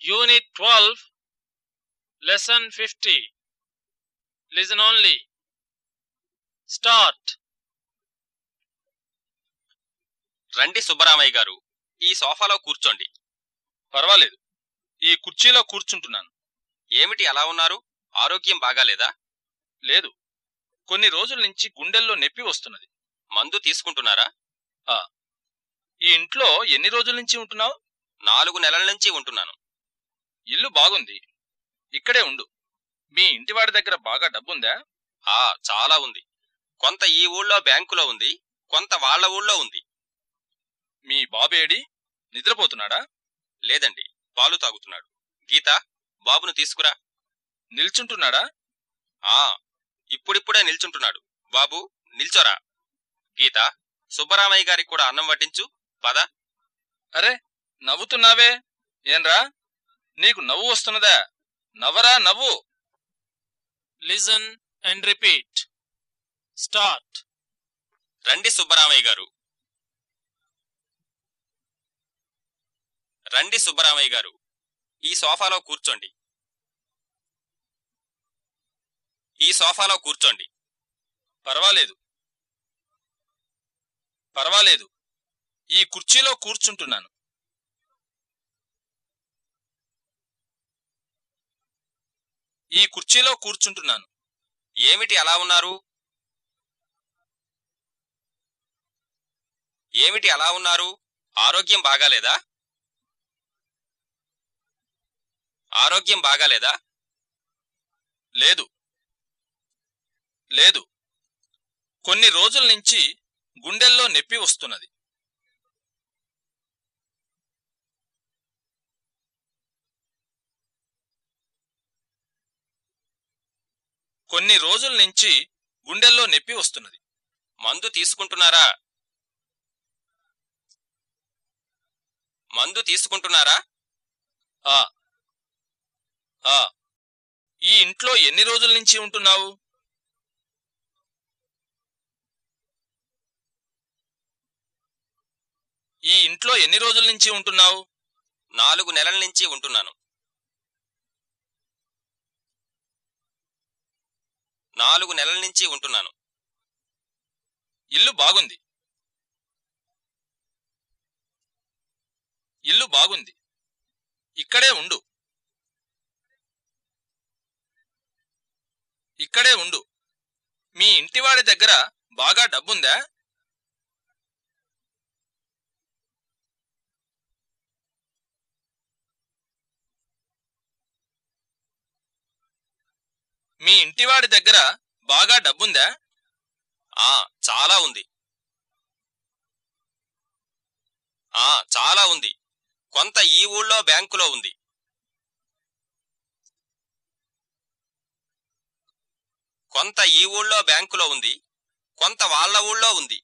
Unit 12, Lesson 50. Listen only. Start. రండి సుబ్బరామయ్య గారు ఈ సోఫాలో కూర్చోండి పర్వాలేదు ఈ కుర్చీలో కూర్చుంటున్నాను ఏమిటి అలా ఉన్నారు ఆరోగ్యం బాగాలేదా లేదు కొన్ని రోజుల నుంచి గుండెల్లో నొప్పి వస్తున్నది మందు తీసుకుంటున్నారా ఈ ఇంట్లో ఎన్ని రోజుల నుంచి ఉంటున్నావు? నాలుగు నెలల నుంచి ఉంటున్నాను. ఇల్లు బాగుంది. ఇక్కడే ఉండు. మీ ఇంటివాడి దగ్గర బాగా డబ్బుందా? ఆ చాలా ఉంది. కొంత ఈ ఊళ్ళో బ్యాంకులో ఉంది కొంత వాళ్ళ ఊళ్ళో ఉంది. మీ బాబేడి నిద్రపోతున్నాడా? లేదండి పాలు తాగుతున్నాడు. గీత బాబును తీసుకురా. నిల్చుంటున్నాడా? ఆ ఇప్పుడిప్పుడే నిల్చుంటున్నాడు. బాబు నిల్చోరా. గీత సుబ్బరామయ్య గారికి కూడా అన్నం వడ్డించు. పద. అరే నవ్వుతున్నావే? ఏంరా? నీకు నవ్వు వస్తున్నదా? నవ్వరా నవ్వు? Listen and repeat. Start. రండి సుబ్బరామయ్య గారు. రండి సుబ్బరామయ్య గారు. ఈ సోఫాలో కూర్చోండి. ఈ సోఫాలో కూర్చోండి. పర్వాలేదు. పర్వాలేదు. ఈ కుర్చీలో కూర్చుంటున్నాను. ఈ కుర్చీలో కూర్చుంటున్నాను. ఏమిటి అలా ఉన్నారు? ఏమిటి అలా ఉన్నారు? ఆరోగ్యం బాగాలేదా? ఆరోగ్యం బాగాలేదా? లేదు. లేదు. కొన్ని రోజుల నుంచి గుండెల్లో నొప్పి వస్తున్నది. కొన్ని రోజుల నుంచి గుండెల్లో నొప్పి వస్తున్నది. మందు తీసుకుంటున్నారా? మందు తీసుకుంటున్నారా? ఆ. ఆ. ఈ ఇంట్లో ఎన్ని రోజుల నుంచి ఉంటున్నావు? ఈ ఇంట్లో ఎన్ని రోజుల నుంచి ఉంటున్నావు? నాలుగు నెలల నుంచి ఉంటున్నాను. నాలుగు నెలల నుంచి ఉంటున్నాను. ఇల్లు బాగుంది. ఇల్లు బాగుంది. ఇక్కడే ఉండు. ఇక్కడే ఉండు. మీ ఇంటివాడి దగ్గర బాగా డబ్బుందా? మీ ఇంటివాడి దగ్గర బాగా డబ్బుందా? ఆ చాలా ఉంది. ఆ చాలా ఉంది. కొంత ఈ ఊళ్ళో బ్యాంకులో ఉంది. కొంత ఈ ఊళ్ళో బ్యాంకులో ఉంది. కొంత వాళ్ళ ఊళ్ళో ఉంది.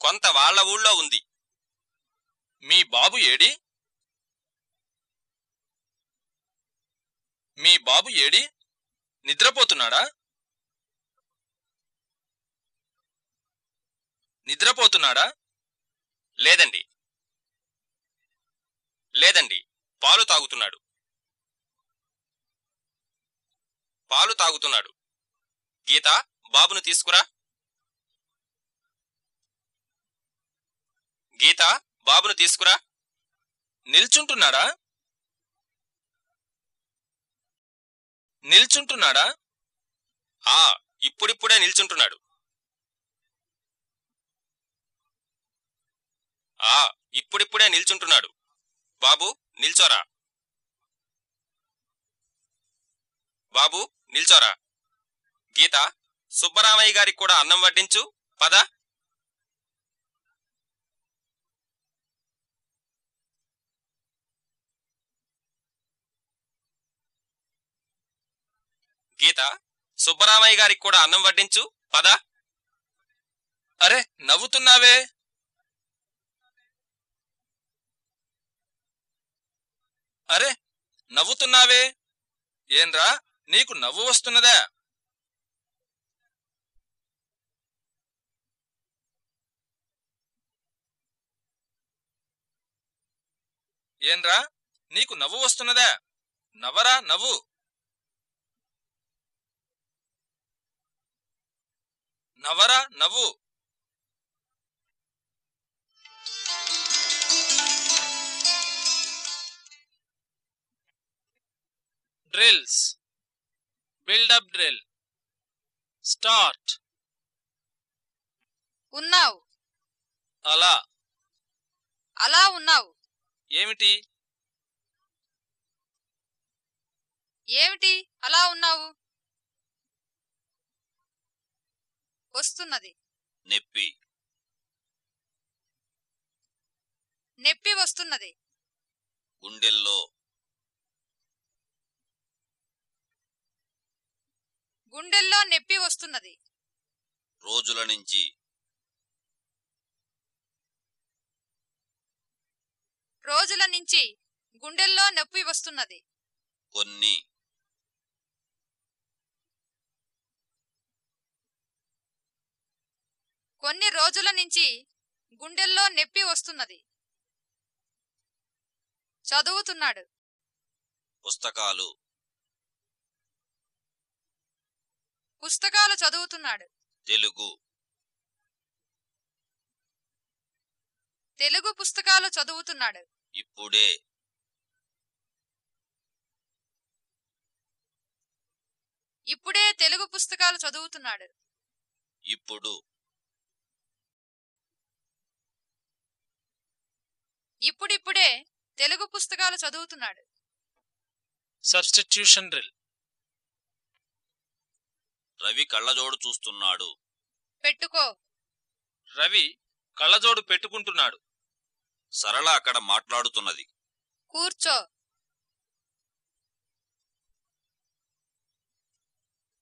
కొంత వాళ్ళ ఊళ్ళో ఉంది. మీ బాబు ఏడి? మీ బాబు ఏడి? నిద్రపోతున్నాడా? నిద్రపోతున్నాడా? లేదండి. లేదండి. పాలు తాగుతున్నాడు. పాలు తాగుతున్నాడు. గీత బాబును తీసుకురా. గీత బాబును తీసుకురా. నిల్చుంటున్నాడా? నిల్చుంటున్నాడా? ఆ ఇప్పుడిప్పుడే నిల్చుంటున్నాడు. ఆ ఇప్పుడిప్పుడే నిల్చుంటున్నాడు. బాబు నిల్చోరా. బాబు నిల్చోరా. గీత సుబ్బరామయ్య గారికి కూడా అన్నం వడ్డించు. పద. గీత సుబ్బరామయ్య గారికి కూడా అన్నం వడ్డించు. పద. అరే నవ్వుతున్నావే. అరే నవ్వుతున్నావే. ఏంరా నీకు నవ్వు వస్తున్నదా? ఏంరా నీకు నవ్వు వస్తున్నదా? నవరా నవ్వు. నవ్వరా నవ్వు. drills build up drill start ఉన్నావు. అలా. అలా ఉన్నావు. ఏమిటి? ఏమిటి? అలా ఉన్నావు. వస్తున్నది. నెప్పి. నెప్పి వస్తున్నది. గుండెల్లో. గుండెల్లో నెప్పి వస్తున్నది. రోజుల నుంచి. రోజుల నుంచి గుండెల్లో నొప్పి వస్తున్నది. కొన్ని. కొన్ని రోజుల నుంచి గుండెల్లో నొప్పి వస్తున్నది. చదువుతున్నాడు. పుస్తకాలు. పుస్తకాలు చదువుతున్నాడు. తెలుగు. తెలుగు పుస్తకాలు చదువుతున్నాడు. ఇప్పుడే. ఇప్పుడే తెలుగు పుస్తకాలు చదువుతున్నాడు. ఇప్పుడు. ఇప్పుడిప్పుడే తెలుగు పుస్తకాలు చదువుతున్నాడు. Substitution drill. రవి కళ్ళజోడు చూస్తున్నాడు. పెట్టుకో. రవి కళ్ళజోడు పెట్టుకుంటున్నాడు. సరళ అక్కడ మాట్లాడుతున్నది. కూర్చో.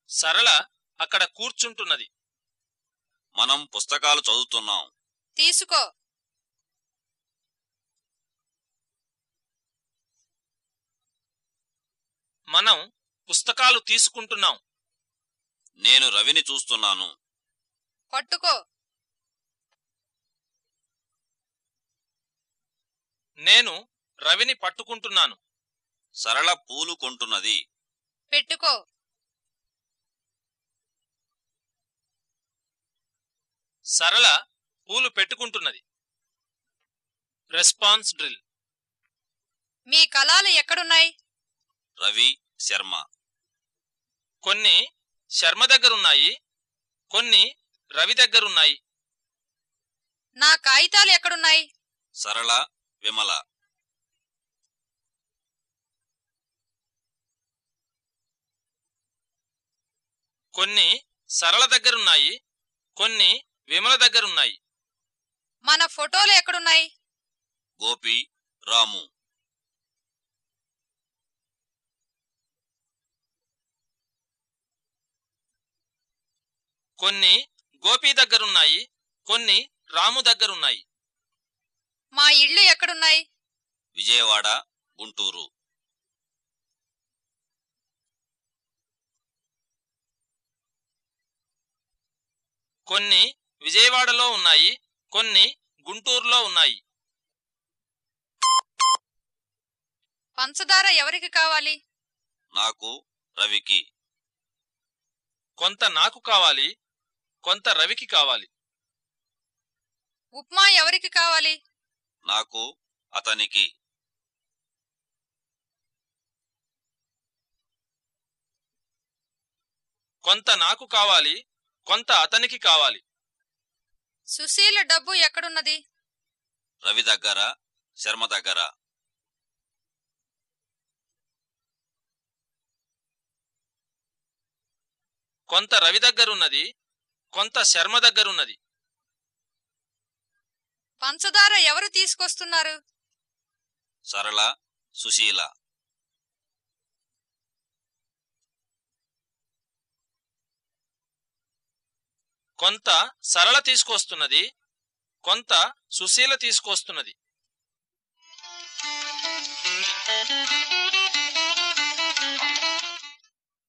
సరళ అక్కడ కూర్చుంటున్నది. మనం పుస్తకాలు చదువుతున్నాం. తీసుకో. మనం పుస్తకాలు తీసుకుంటున్నాం. నేను రవిని చూస్తున్నాను. పట్టుకో. నేను రవిని పట్టుకుంటున్నాను. సరళ పూలు కొంటున్నది. పెట్టుకో. సరళ పూలు పెట్టుకుంటున్నది. Response drill. మీ కళాలు ఎక్కడున్నాయి? రవి శర్మ. కొన్ని శర్మ దగ్గరున్నాయి కొన్ని రవి దగ్గరున్నాయి. నా కాగితాలు ఎక్కడున్నాయి? సరళ విమల. కొన్ని సరళ దగ్గరున్నాయి కొన్ని విమల దగ్గరున్నాయి. మన ఫోటోలు ఎక్కడున్నాయి? గోపి రాము. కొన్ని గోపి దగ్గరున్నాయి కొన్ని రాము దగ్గరున్నాయి. మా ఇళ్ళు ఎక్కడున్నాయి? విజయవాడ గుంటూరు. కొన్ని విజయవాడలో ఉన్నాయి కొన్ని గుంటూరులో ఉన్నాయి. పంచదార ఎవరికి కావాలి? నాకు రవికి. కొంత నాకు కావాలి కొంత రవికి కావాలి. ఉప్మా ఎవరికి కావాలి? నాకు అతనికి. కొంత నాకు కావాలి కొంత అతనికి కావాలి. సుశీల డబ్బు ఎక్కడున్నది? రవి దగ్గర శర్మ దగ్గర. కొంత రవి దగ్గరున్నది కొంత శర్మ దగ్గరున్నది. పంచదార ఎవరు తీసుకొస్తున్నారు? సరళ సుశీల. కొంత సరళ తీసుకొస్తున్నది కొంత సుశీల తీసుకొస్తున్నది.